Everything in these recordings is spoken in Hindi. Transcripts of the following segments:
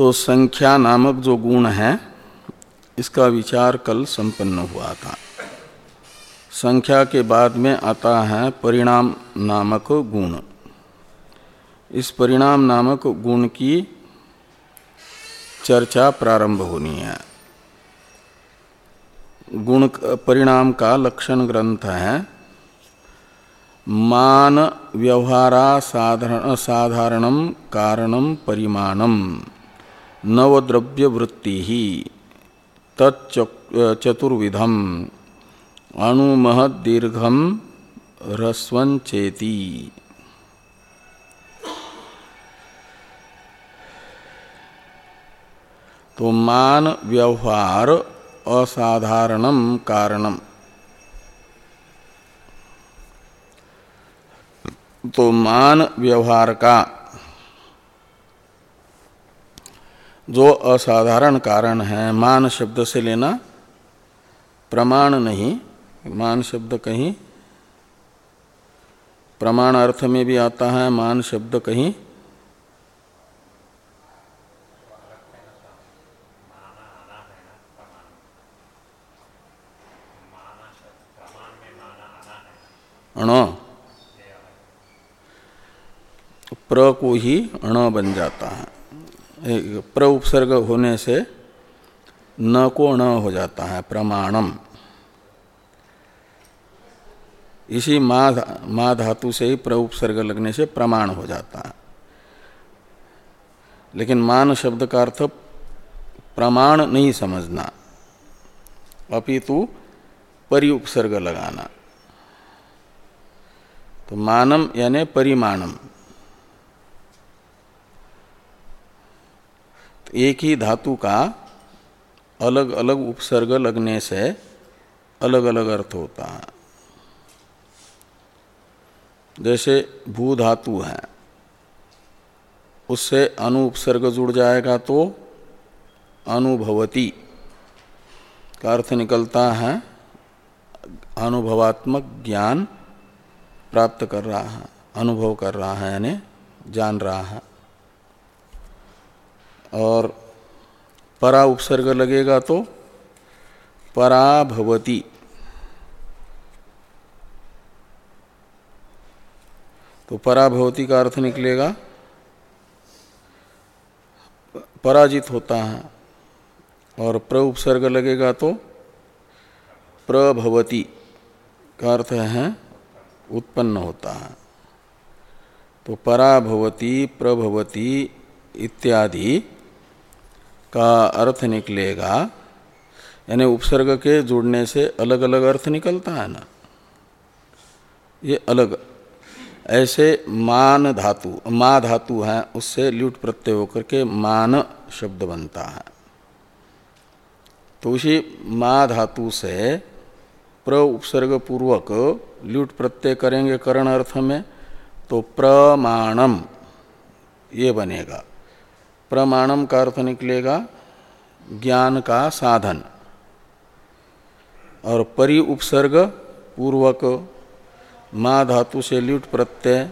तो संख्या नामक जो गुण है, इसका विचार कल संपन्न हुआ था। संख्या के बाद में आता है परिणाम नामक गुण। इस परिणाम नामक गुण की चर्चा प्रारंभ होनी है। गुण परिणाम का लक्षण ग्रंथ है, मान व्यवहारा साधारण, साधारणम कारणम परिमाणम। नवद्रव्य वृत्ति ही तत्चतुर्विधम अणुमहद दीर्घम तो मान व्यवहार असाधारणम कारणम। तो मान व्यवहार का जो असाधारण कारण है, मान शब्द से लेना प्रमाण नहीं, मान शब्द कहीं प्रमाण अर्थ में भी आता है, मान शब्द कहीं अण। प्र को ही अण बन जाता है। प्र उपसर्ग होने से न को न हो जाता है प्रमाणम। इसी मा मा धातु से ही प्र उपसर्ग लगने से प्रमाण हो जाता है। लेकिन मान शब्द का अर्थ प्रमाण नहीं समझना, अपितु परि उपसर्ग लगाना। तो मानम यानी परिमाणम। एक ही धातु का अलग अलग उपसर्ग लगने से अलग अलग अर्थ होता है। जैसे भू धातु है, उससे अनु उपसर्ग जुड़ जाएगा तो अनुभवती का अर्थ निकलता है, अनुभवात्मक ज्ञान प्राप्त कर रहा है, अनुभव कर रहा है, यानी जान रहा है। और परा उपसर्ग लगेगा तो पराभवती। तो पराभवती का अर्थ निकलेगा, पराजित होता है और प्र उपसर्ग लगेगा तो प्रभवती का अर्थ है उत्पन्न होता है। तो पराभवती, प्रभवती इत्यादि का अर्थ निकलेगा, यानी उपसर्ग के जुड़ने से अलग अलग अर्थ निकलता है ना। ये अलग, ऐसे मान धातु, मा धातु है, उससे ल्यूट प्रत्यय होकर के मान शब्द बनता है। तो उसी मा धातु से प्र उपसर्ग पूर्वक ल्यूट प्रत्यय करेंगे करण अर्थ में तो प्रमाणम ये बनेगा। प्रमाणम का अर्थ निकलेगा ज्ञान का साधन। और परि उपसर्ग पूर्वक माँ धातु से ल्यूट प्रत्यय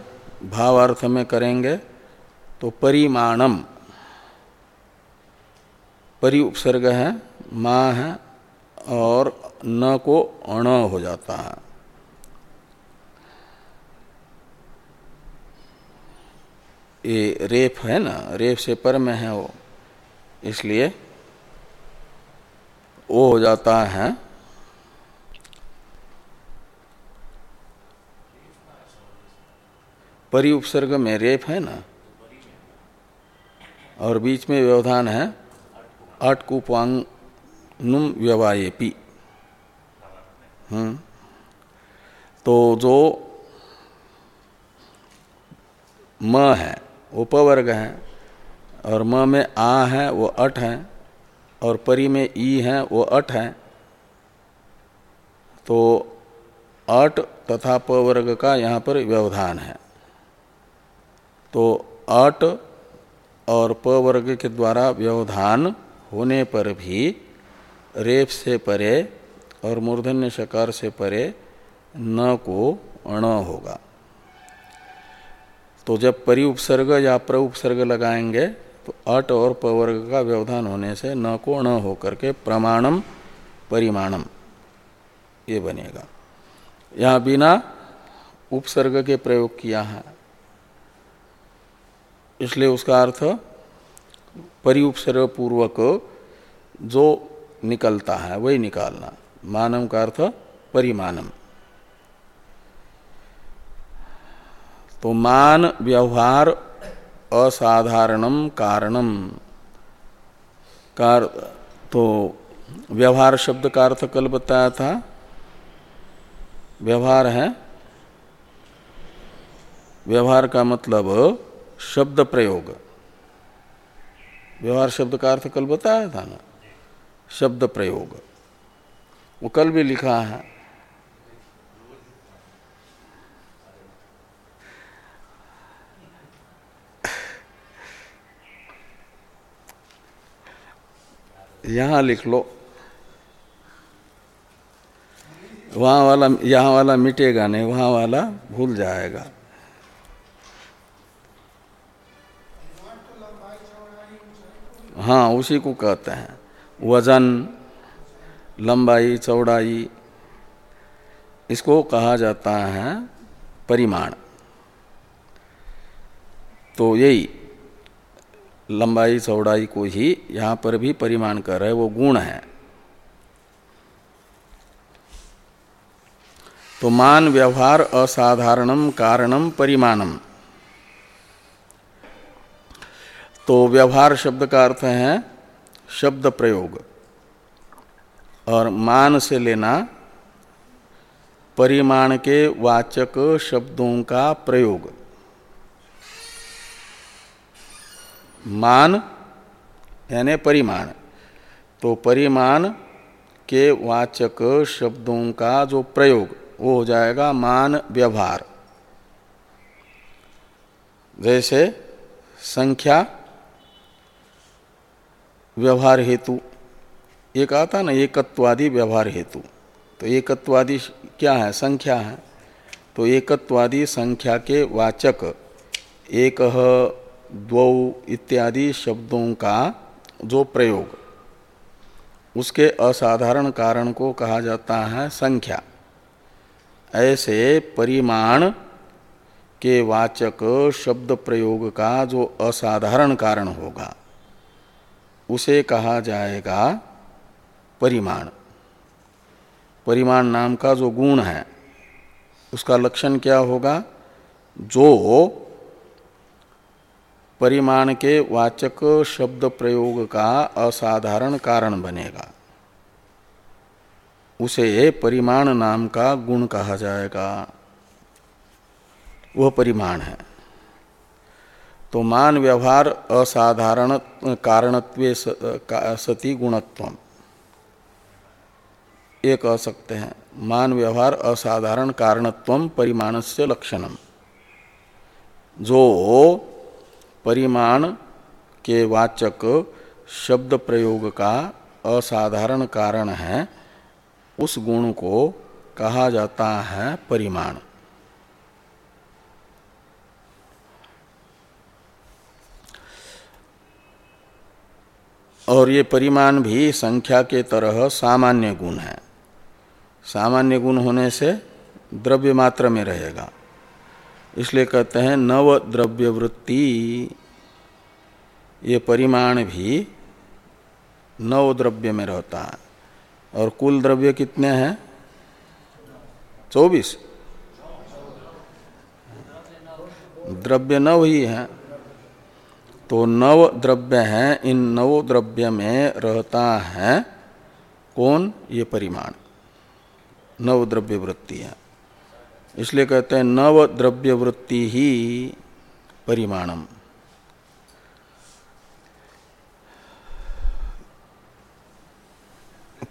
भावार्थ में करेंगे तो परिमाणम। परि उपसर्ग है, माँ है और न को अण हो जाता है। ये रेप है ना, रेप से पर में है वो। इसलिए वो हो जाता है। परि उपसर्ग में रेप है ना, और बीच में व्यवधान है। अटकुपांग नुम व्यवाएपी हम्म। तो जो म है वो पवर्ग है और म में आ है, वो अठ है, और परी में ई है, वो अठ है। तो अट तथा पवर्ग का यहाँ पर व्यवधान है। तो अट और पवर्ग के द्वारा व्यवधान होने पर भी रेप से परे और मूर्धन्य शकार से परे न को अण होगा। तो जब परि उपसर्ग या प्र उपसर्ग लगाएँगे तो अट और पवर्ग का व्यवधान होने से न को न होकर के प्रमाणम, परिमाणम, ये बनेगा। यहाँ बिना उपसर्ग के प्रयोग किया है। इसलिए उसका अर्थ परिउपसर्ग पूर्वक जो निकलता है, वही निकालना। मानव का अर्थ परिमानम तो मान व्यवहार असाधारणम कारणम। कार तो व्यवहार शब्द का अर्थ कल बताया था। व्यवहार है। व्यवहार का मतलब शब्द प्रयोग। व्यवहार शब्द का अर्थ कल बताया था ना? शब्द प्रयोग। वो कल भी लिखा है। यहाँ लिख लो। वहाँ वाला, यहाँ वाला मिटेगा नहीं, वहाँ वाला भूल जाएगा। हाँ उसी को कहते हैं। वज़न, लंबाई, चौड़ाई, इसको कहा जाता है परिमाण। तो यही। लंबाई, चौड़ाई को ही यहाँ पर भी परिमाण कर रहे वो गुण है। तो मान व्यवहार असाधारणम कारणम परिमाणम। तो व्यवहार शब्द का अर्थ है शब्द प्रयोग। और मान से लेना परिमाण के वाचक शब्दों का प्रयोग। मान, यानी परिमाण। तो परिमाण के वाचक शब्दों का जो प्रयोग, वो हो जाएगा मान व्यवहार। जैसे संख्या, व्यवहार हेतु। एक आता ना, एकत्वादि व्यवहार हेतु। तो एकत्वादि क्या है? संख्या है। तो एकत्वादि संख्या के वाचक, एक द्वौ इत्यादि शब्दों का जो प्रयोग, उसके असाधारण कारण को कहा जाता है संख्या। ऐसे परिमाण के वाचक शब्द प्रयोग का जो असाधारण कारण होगा, उसे कहा जाएगा परिमाण। परिमाण नाम का जो गुण है, उसका लक्षण क्या होगा? जो परिमाण के वाचक शब्द प्रयोग का असाधारण कारण बनेगा। उसे परिमाण नाम का गुण कहा जाएगा। वह परिमाण है। तो मान व्यवहार असाधारण कारणत्व सती गुणत्व ये कह सकते हैं, मान व्यवहार असाधारण कारणत्व परिमाण से लक्षणम। जो परिमाण के वाचक शब्द प्रयोग का असाधारण कारण है। उस गुण को कहा जाता है परिमाण। और ये परिमाण भी संख्या के तरह सामान्य गुण है। सामान्य गुण होने से द्रव्य मात्र में रहेगा। इसलिए कहते हैं नव द्रव्य वृत्ति ये परिमाण भी नव द्रव्य में रहता है। और कुल द्रव्य कितने हैं? चौबीस। द्रव्य नव ही है। तो नव द्रव्य हैं, इन नव द्रव्य में रहता है कौन? ये परिमाण। नव द्रव्य वृत्ति है। इसलिए कहते हैं नव द्रव्य वृत्ति ही परिमाणम।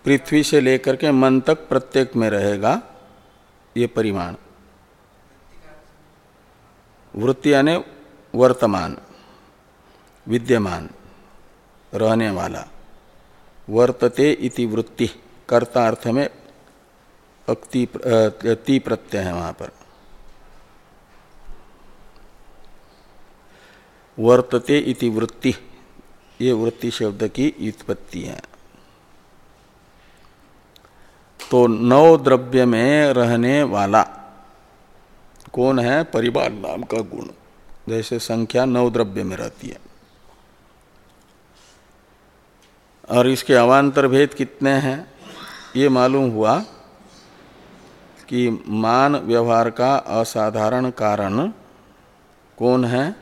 पृथ्वी से लेकर के मन तक प्रत्येक में रहेगा ये परिमाण। वृत्ति यानी वर्तमान, विद्यमान, रहने वाला। वर्तते इति वृत्ति, कर्ता अर्थ में अक्ति ती प्रत्यय है वहाँ पर। वर्तते इति वृत्ति, ये वृत्ति शब्द की उत्पत्ति है। तो नौ द्रव्य में रहने वाला कौन है? परिवार नाम का गुण। जैसे संख्या नौ द्रव्य में रहती है। और इसके अवान्तर भेद कितने हैं? ये मालूम हुआ कि मान व्यवहार का असाधारण कारण कौन है?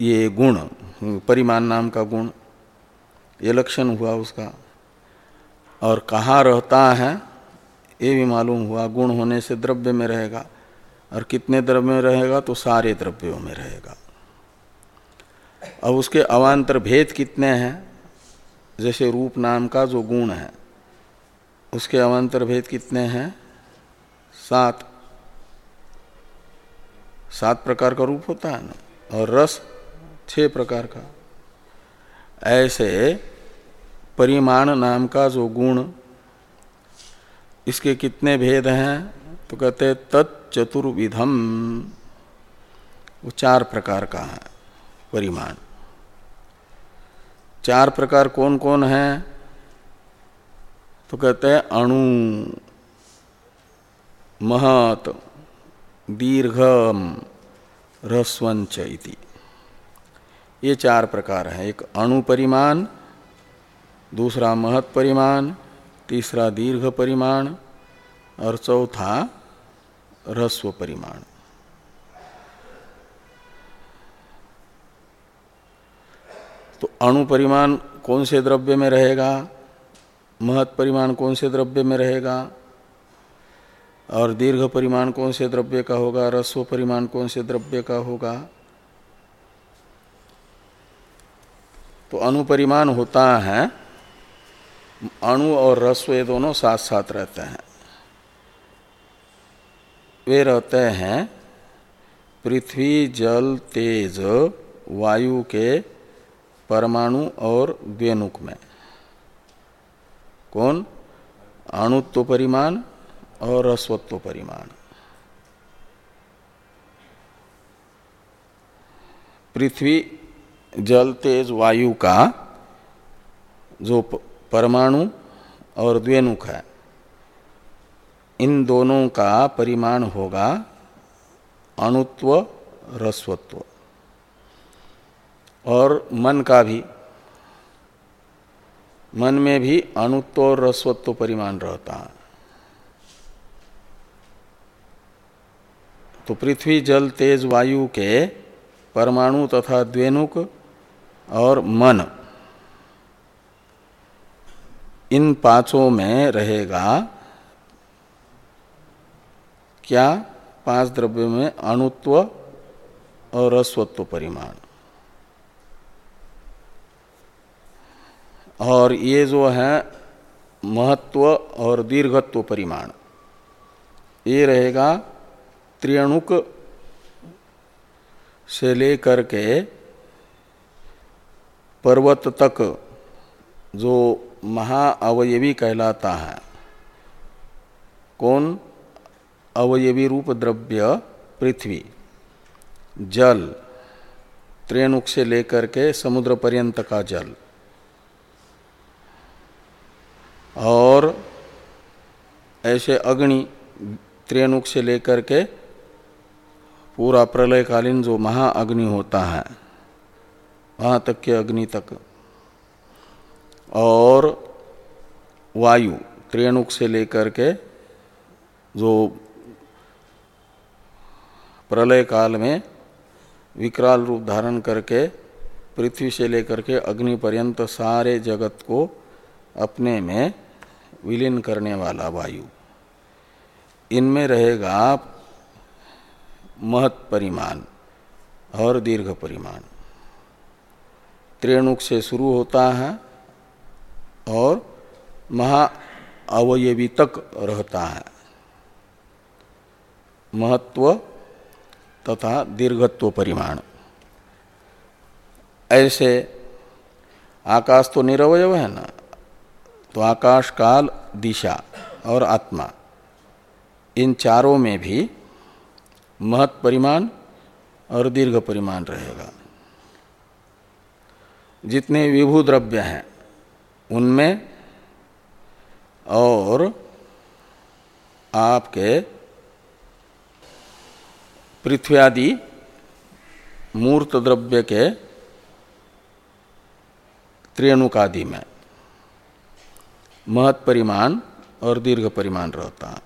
ये गुण, परिमाण नाम का गुण, ये लक्षण हुआ उसका। और कहाँ रहता है, ये भी मालूम हुआ, गुण होने से द्रव्य में रहेगा। और कितने द्रव्य में रहेगा तो सारे द्रव्यों में रहेगा। अब उसके अवान्तर भेद कितने हैं? जैसे रूप नाम का जो गुण है। उसके अवान्तर भेद कितने हैं? सात। सात प्रकार का रूप होता है ना? और रस छह प्रकार का। ऐसे परिमाण नाम का जो गुण, इसके कितने भेद हैं? तो कहते तत्चतुर्विधम। वो चार प्रकार का है, परिमाण। चार प्रकार कौन कौन है? तो कहते हैं अणु, महत, दीर्घम रस्वंच इति। ये चार प्रकार हैं। एक अणु परिमाण, दूसरा महत परिमाण, तीसरा दीर्घ परिमाण, और चौथा रस्व परिमाण। तो अणु परिमाण कौन से द्रव्य में रहेगा? महत परिमाण कौन से द्रव्य में रहेगा? और दीर्घ परिमाण कौन से द्रव्य का होगा? रस्व परिमाण कौन से द्रव्य का होगा? तो अनुपरिमाण होता है, अणु और रस्व ये दोनों साथ साथ रहते हैं। वे रहते हैं पृथ्वी, जल, तेज, वायु के परमाणु और द्वेनुक में। कौन? अणुत्व परिमाण और रस्वत्व परिमाण। पृथ्वी, जल, तेज, वायु का जो परमाणु और द्वेनुक है, इन दोनों का परिमाण होगा अणुत्व रस्वत्व और मन का भी मन में भी अणुत्व और रस्वत्व परिमाण रहता है। तो पृथ्वी, जल, तेज, वायु के परमाणु तथा द्वेनुक और मन, इन पाँचों में रहेगा, क्या? पाँच द्रव्यों में अणुत्व और रस्वत्व परिमाण। और ये जो है महत्व और दीर्घत्व परिमाण, ये रहेगा त्रियाणुक से लेकर के पर्वत तक जो महाअवयवी कहलाता है। कौन? अवयवी रूप द्रव्य पृथ्वी, जल त्रेणुक से लेकर के समुद्र पर्यंत का जल। और ऐसे अग्नि त्रेनुक से लेकर के पूरा प्रलयकालीन जो महाअग्नि होता है, वहाँ तक के अग्नि तक। और वायु त्रेणुक से लेकर के जो प्रलय काल में विकराल रूप धारण करके, पृथ्वी से लेकर के अग्नि पर्यंत सारे जगत को अपने में विलीन करने वाला वायु। इनमें रहेगा महत परिमाण और दीर्घ परिमाण। त्रेणुक से शुरू होता है और महा अवयवी तक रहता है। महत्व तथा दीर्घत्व परिमाण। ऐसे आकाश तो निरवय है ना? तो आकाश काल दिशा और आत्मा। इन चारों में भी महत परिमाण और दीर्घ परिमाण रहेगा। जितने विभू द्रव्य हैं, उनमें और आपके पृथ्वी आदि मूर्त द्रव्य के त्रियणुकादि में। महत परिमाण और दीर्घ परिमाण रहता है।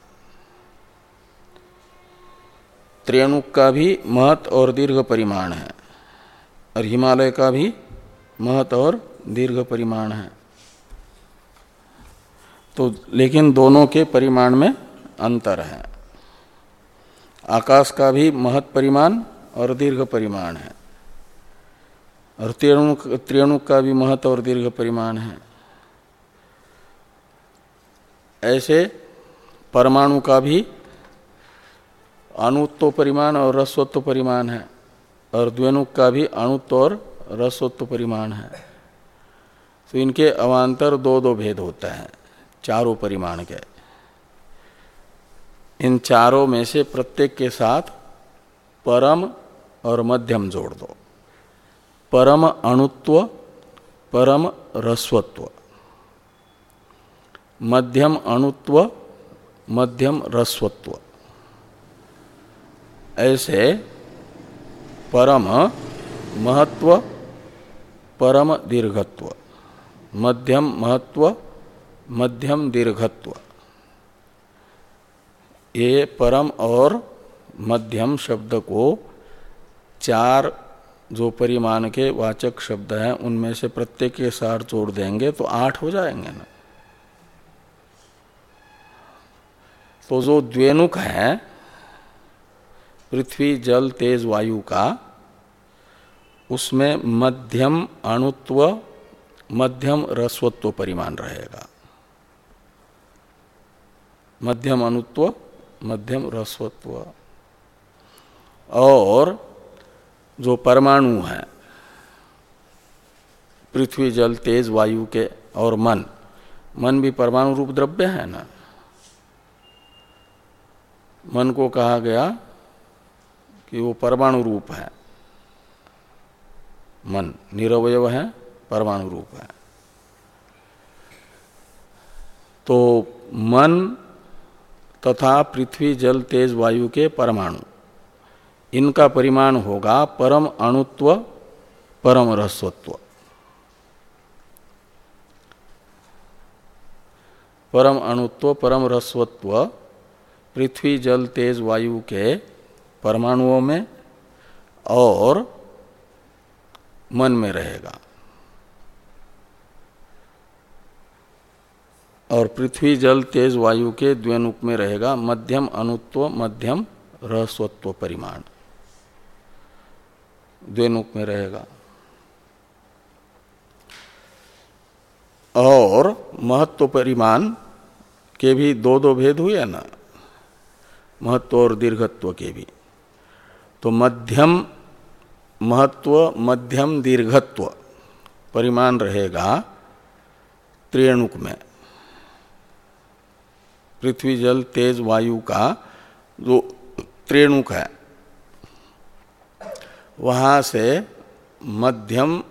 त्रियणुक का भी महत और दीर्घ परिमाण है और हिमालय का भी महत और दीर्घ परिमाण है। तो लेकिन दोनों के परिमाण में अंतर है। आकाश का भी महत परिमाण और दीर्घ परिमाण है। और त्रिणुक त्रियणुक का भी महत और दीर्घ परिमाण है। ऐसे परमाणु का भी अणुत्व परिमाण और रस्वत्व परिमाण है, और द्वेनुक का भी अणुत्व और रस्वत्व परिमाण है। तो इनके अवान्तर दो दो भेद होते हैं, चारों परिमाण के। इन चारों में से प्रत्येक के साथ परम और मध्यम जोड़ दो। परम अणुत्व, परम रस्वत्व मध्यम अणुत्व, मध्यम रस्वत्व ऐसे परम महत्व, परम दीर्घत्व। मध्यम महत्व, मध्यम दीर्घत्व। ये परम और मध्यम शब्द को चार जो परिमाण के वाचक शब्द हैं, उनमें से प्रत्येक के सार जोड़ देंगे तो आठ हो जाएँगे ना। तो जो द्वेनुक है, पृथ्वी, जल, तेज, वायु का, उसमें मध्यम अणुत्व, मध्यम रस्वत्व परिमाण रहेगा। मध्यम अणुत्व, मध्यम रस्वत्व और जो परमाणु है, पृथ्वी, जल, तेज, वायु के और मन मन भी परमाणु रूप द्रव्य है ना? मन को कहा गया कि वो परमाणु रूप है। मन निरवय है, परमाणु रूप है। तो मन तथा पृथ्वी, जल, तेज, वायु के परमाणु। इनका परिमाण होगा परम अणुत्व, परम रहस्वत्व परम अणुत्व, परम रस्वत्व पृथ्वी, जल, तेज, वायु के परमाणुओं में और मन में रहेगा। और पृथ्वी, जल, तेज, वायु के द्वेनुक में रहेगा। मध्यम अनुत्व, मध्यम रहस्वत्व परिमाण द्वेनुक में रहेगा। और महत्व परिमाण के भी दो दो भेद हुए ना? महत्व और दीर्घत्व के भी। तो मध्यम महत्व, मध्यम दीर्घत्व परिमाण रहेगा त्रियणुक में। पृथ्वी, जल, तेज, वायु का जो त्रेणुक है, वहाँ से मध्यम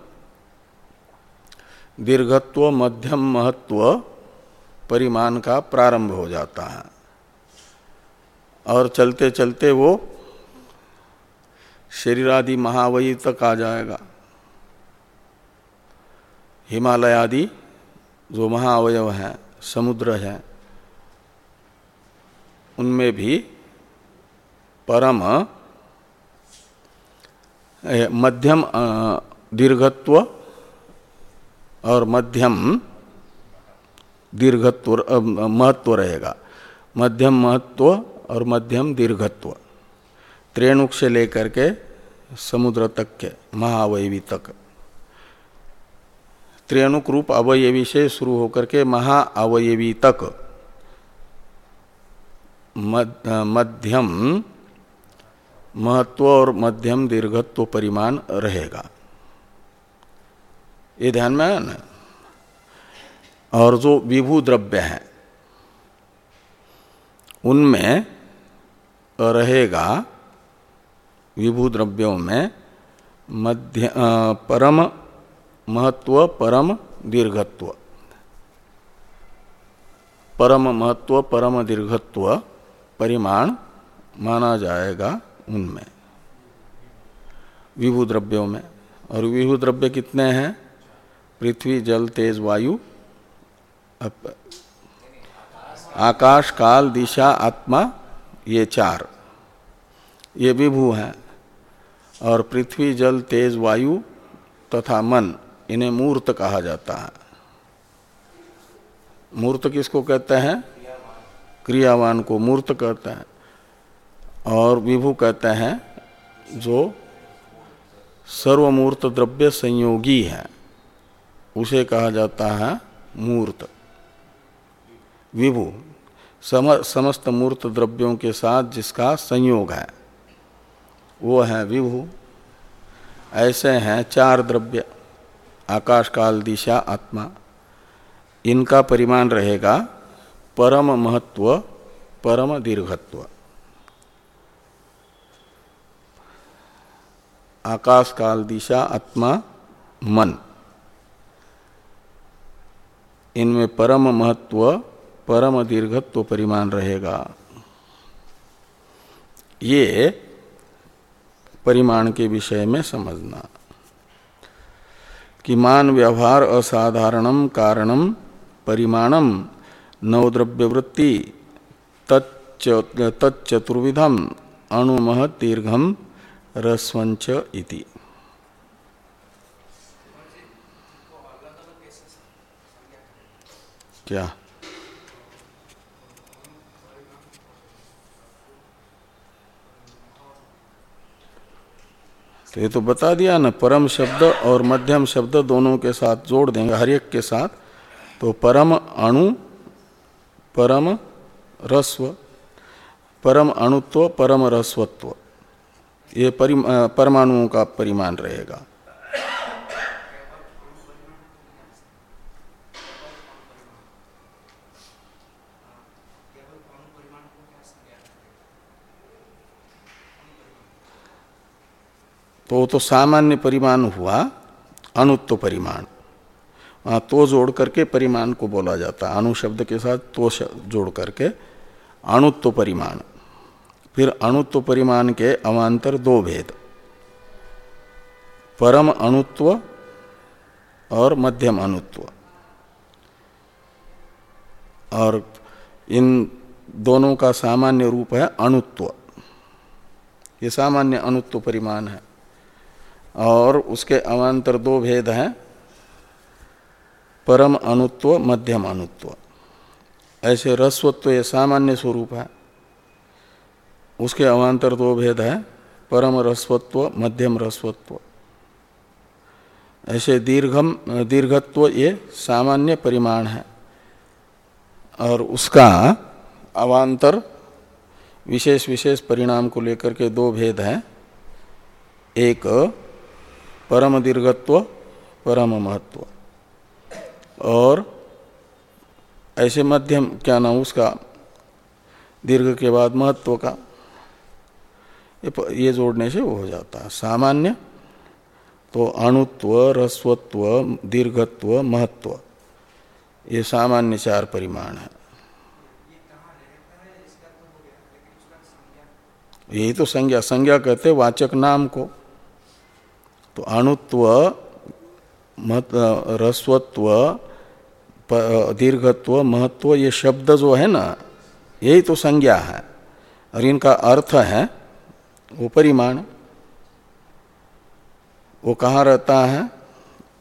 दीर्घत्व, मध्यम महत्व परिमाण का प्रारंभ हो जाता है। और चलते चलते वो शरीर आदि महावयी तक आ जाएगा। हिमालय आदि जो महाअवयव है, समुद्र है, उनमें भी परम मध्यम दीर्घत्व और मध्यम दीर्घत्व महत्व रहेगा। मध्यम महत्व और मध्यम दीर्घत्व, त्रेणुक से लेकर के समुद्र तक के महाअवयवी तक। त्रेणुक रूप अवयवी से शुरू होकर के महाअवयवी तक। मध्यम, महत्व और मध्यम दीर्घत्व परिमाण रहेगा। ये ध्यान में है ना? और जो विभू द्रव्य है, उनमें रहेगा। विभू द्रव्यों में मध्य परम महत्व, परम दीर्घत्व। परम महत्व, परम दीर्घत्व परिमाण माना जाएगा उनमें। विभू द्रव्यों में। और विभू द्रव्य कितने हैं? पृथ्वी, जल, तेज, वायु आकाश, काल, दिशा, आत्मा ये चार। ये विभू हैं और पृथ्वी, जल, तेज, वायु तथा मन, इन्हें मूर्त कहा जाता है। मूर्त किसको कहते हैं? क्रियावान को मूर्त कहते हैं। और विभू कहते हैं जो सर्वमूर्त द्रव्य संयोगी है। उसे कहा जाता है मूर्त। विभू। सम, समस्त मूर्त द्रव्यों के साथ जिसका संयोग है वो है विभू। ऐसे हैं चार द्रव्य आकाश काल दिशा आत्मा। इनका परिमाण रहेगा परम महत्व परम दीर्घत्व। आकाश काल दिशा आत्मा मन। इनमें परम महत्व परम दीर्घत्व परिमाण रहेगा। ये परिमाण के विषय में समझना। कि मान व्यवहार असाधारणम कारणम परिमाणम नवद्रव्यवृत्ति तच्चतुर्विधम अणुमह दीर्घम रस्वंच इति। क्या? तो ये तो बता दिया ना, परम शब्द और मध्यम शब्द दोनों के साथ जोड़ देंगे, हर एक के साथ। तो परम अणु, परम रस्व परम अणुत्व, परम रस्वत्व ये परमाणुओं का परिमाण रहेगा। तो वो तो सामान्य परिमाण हुआ अणुत्व परिमाण। वहाँ तो जोड़ करके परिमाण को बोला जाता है अणु शब्द के साथ तो जोड़ करके अणुत्व परिमाण। फिर अणुत्व परिमाण के अवान्तर दो भेद, परम अणुत्व और मध्यम अणुत्व और इन दोनों का सामान्य रूप है अणुत्व ये सामान्य अणुत्व परिमाण है। और उसके अवान्तर दो भेद हैं। परम अनुत्व, मध्यम अनुत्व। ऐसे रस्वत्व ये सामान्य स्वरूप है। उसके अवान्तर दो भेद है, परम रस्वत्व मध्यम रस्वत्व ऐसे दीर्घम, दीर्घत्व ये सामान्य परिमाण है। और उसका अवान्तर विशेष विशेष परिणाम को लेकर के दो भेद हैं। एक परम दीर्घत्व परम महत्व और ऐसे मध्यम, क्या नाम उसका, दीर्घ के बाद महत्व का, ये जोड़ने से वो हो जाता है। सामान्य तो अणुत्व रस्वत्व दीर्घत्व, महत्व, ये सामान्य चार परिमाण है। यही तो संज्ञा। संज्ञा कहते वाचक नाम को। तो अणुत्व, मत रस्वत्व दीर्घत्व, महत्व, ये शब्द जो है ना, यही तो संज्ञा है। और इनका अर्थ है वो परिमाण वो कहाँ रहता है?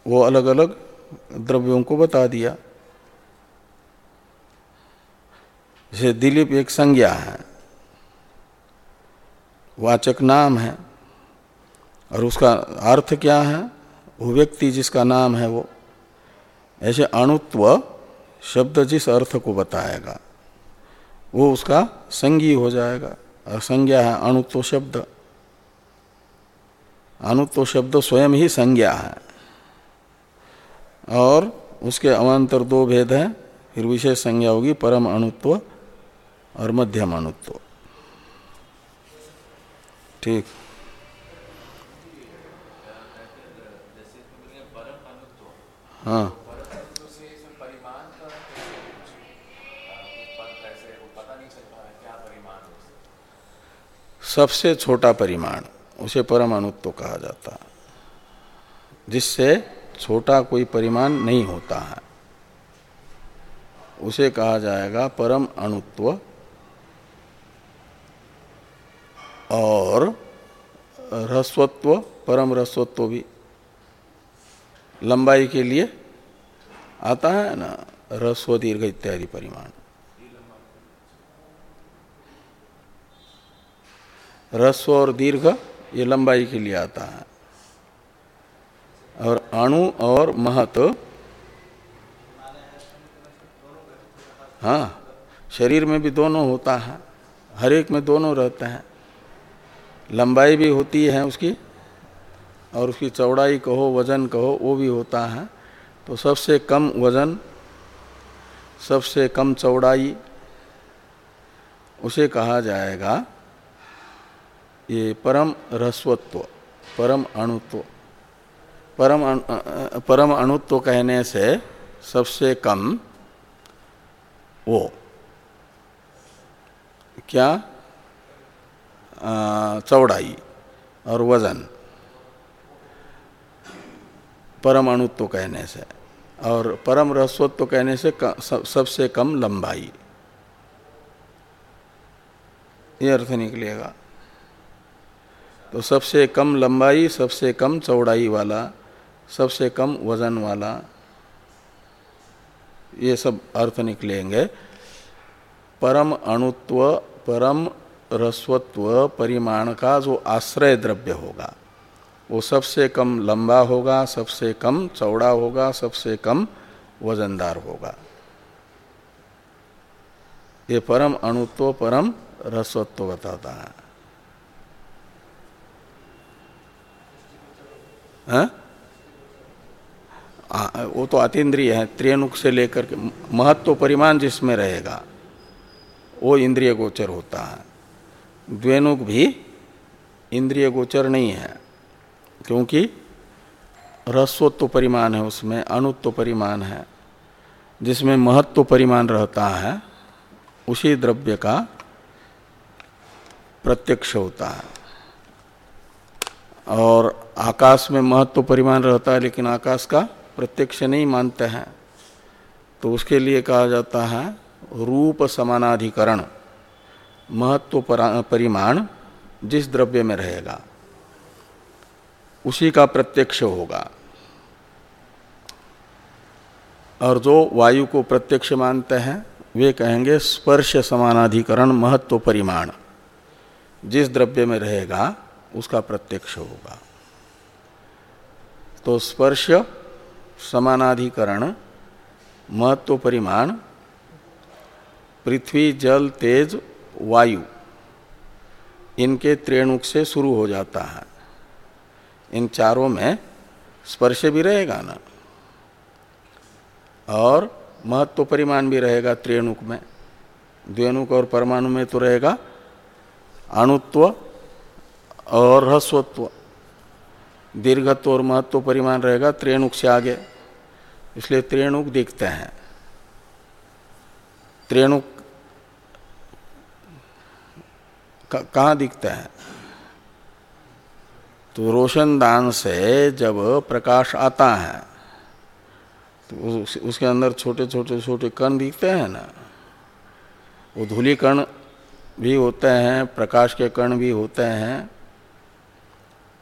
वो अलग अलग द्रव्यों को बता दिया। जैसे दिलीप एक संज्ञा है। वाचक नाम है। और उसका अर्थ क्या है? वो व्यक्ति जिसका नाम है वो। ऐसे अणुत्व शब्द जिस अर्थ को बताएगा, वो उसका संगी हो जाएगा। और संज्ञा है अणुत्व शब्द। अणुत्व शब्द स्वयं ही संज्ञा है। और उसके अवान्तर दो भेद हैं, फिर विशेष संज्ञा होगी परम अणुत्व और मध्यम अणुत्व। ठीक। हाँ। सबसे छोटा परिमाण, उसे परमाणुत्व कहा जाता है, जिससे छोटा कोई परिमाण नहीं होता है। उसे कहा जाएगा परम अणुत्व। और रस्वत्व परम रस्वत्व भी। लंबाई के लिए आता है ना रस्व दीर्घ इत्यादि परिमाण। रस्व और दीर्घ ये लंबाई के लिए आता है। और अणु और महत हाँ शरीर में भी दोनों होता है, हर एक में दोनों रहते हैं। लंबाई भी होती है उसकी और उसकी चौड़ाई कहो वज़न कहो वो भी होता है। तो सबसे कम वज़न सबसे कम चौड़ाई उसे कहा जाएगा ये परम रस्वत्व परम अणुत्व। परम अनु, परम अणुत्व कहने से सबसे कम वो। क्या? चौड़ाई और वज़न। परम अणुत्व कहने से। और परम रस्वत्व कहने से सबसे कम लंबाई। ये अर्थ निकलेगा। तो सबसे कम लंबाई, सबसे कम चौड़ाई वाला, सबसे कम वज़न वाला, ये सब अर्थ निकलेंगे। परम अणुत्व, परम रस्वत्व परिमाण का जो आश्रय द्रव्य होगा। वो सबसे कम लंबा होगा सबसे कम चौड़ा होगा सबसे कम वजनदार होगा। ये परम अणुत्व परम रसत्व बताता है। हाँ? आ, वो तो अतीन्द्रिय है त्रियनुक से लेकर के महत्व परिमाण जिसमें रहेगा वो इंद्रिय गोचर होता है। द्वेनुक भी इंद्रिय गोचर नहीं है। क्योंकि रस्वत्व परिमाण है उसमें अणुत्व परिमाण है। जिसमें महत्व परिमाण रहता है, उसी द्रव्य का प्रत्यक्ष होता है। और आकाश में महत्व परिमाण रहता है, लेकिन आकाश का प्रत्यक्ष नहीं मानते हैं। तो उसके लिए कहा जाता है, रूप समानाधिकरण, महत्व परिमाण जिस द्रव्य में रहेगा। उसी का प्रत्यक्ष होगा। और जो वायु को प्रत्यक्ष मानते हैं, वे कहेंगे स्पर्श समानाधिकरण महत्व परिमाण। जिस द्रव्य में रहेगा, उसका प्रत्यक्ष होगा। तो स्पर्श समानाधिकरण महत्व परिमाण, पृथ्वी, जल, तेज, वायु, इनके त्रेणुक से शुरू हो जाता है। इन चारों में स्पर्श भी रहेगा ना। और महत्व परिमाण भी रहेगा त्रेणुक में। द्वेणुक और परमाणु में तो रहेगा अणुत्व और ह्रस्वत्व। दीर्घत्व और महत्व परिमाण रहेगा त्रेणुक से आगे। इसलिए त्रेणुक दिखते हैं। त्रेणुक कहाँ दिखते हैं? तो रोशनदान से जब प्रकाश आता है तो उस, उसके अंदर छोटे छोटे छोटे कण दिखते हैं ना। वो धूली कण भी होते हैं प्रकाश के कण भी होते हैं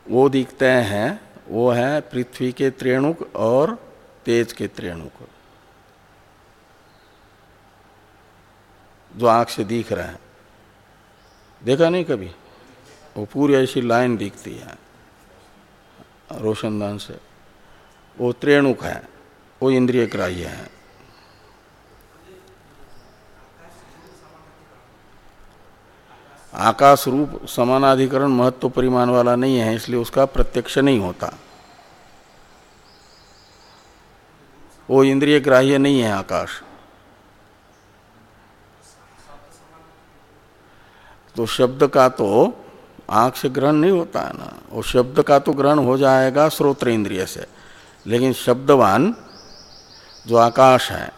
वो दिखते हैं वो है पृथ्वी के त्रेणुक और तेज के त्रेणुक। जो आँख से दिख रहे हैं। देखा नहीं कभी? वो पूरी ऐसी लाइन दिखती है। रोशनदान से वो त्रेणुक है, वो इंद्रिय ग्राह्य है। आकाश रूप समानाधिकरण महत्व परिमाण वाला नहीं है, इसलिए उसका प्रत्यक्ष नहीं होता। वो इंद्रिय ग्राह्य नहीं है आकाश। तो शब्द का तो आँख से ग्रहण नहीं होता है ना। वो शब्द का तो ग्रहण हो जाएगा श्रोत्र इंद्रिय से। लेकिन शब्दवान जो आकाश है,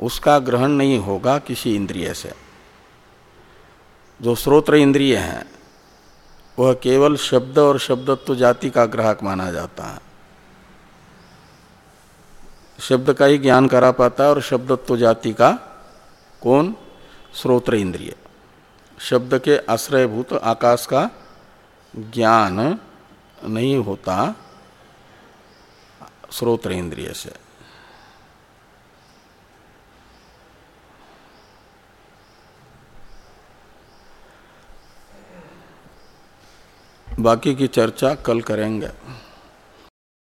उसका ग्रहण नहीं होगा किसी इंद्रिय से। जो श्रोत्र इंद्रिय है, वह केवल शब्द और शब्दत्व जाति का ग्राहक माना जाता है। शब्द का ही ज्ञान करा पाता है और शब्दत्व जाति का कौन? श्रोत्र इंद्रिय शब्द के आश्रयभूत आकाश का ज्ञान नहीं होता श्रोत्र इंद्रिय से। बाकी की चर्चा कल करेंगे।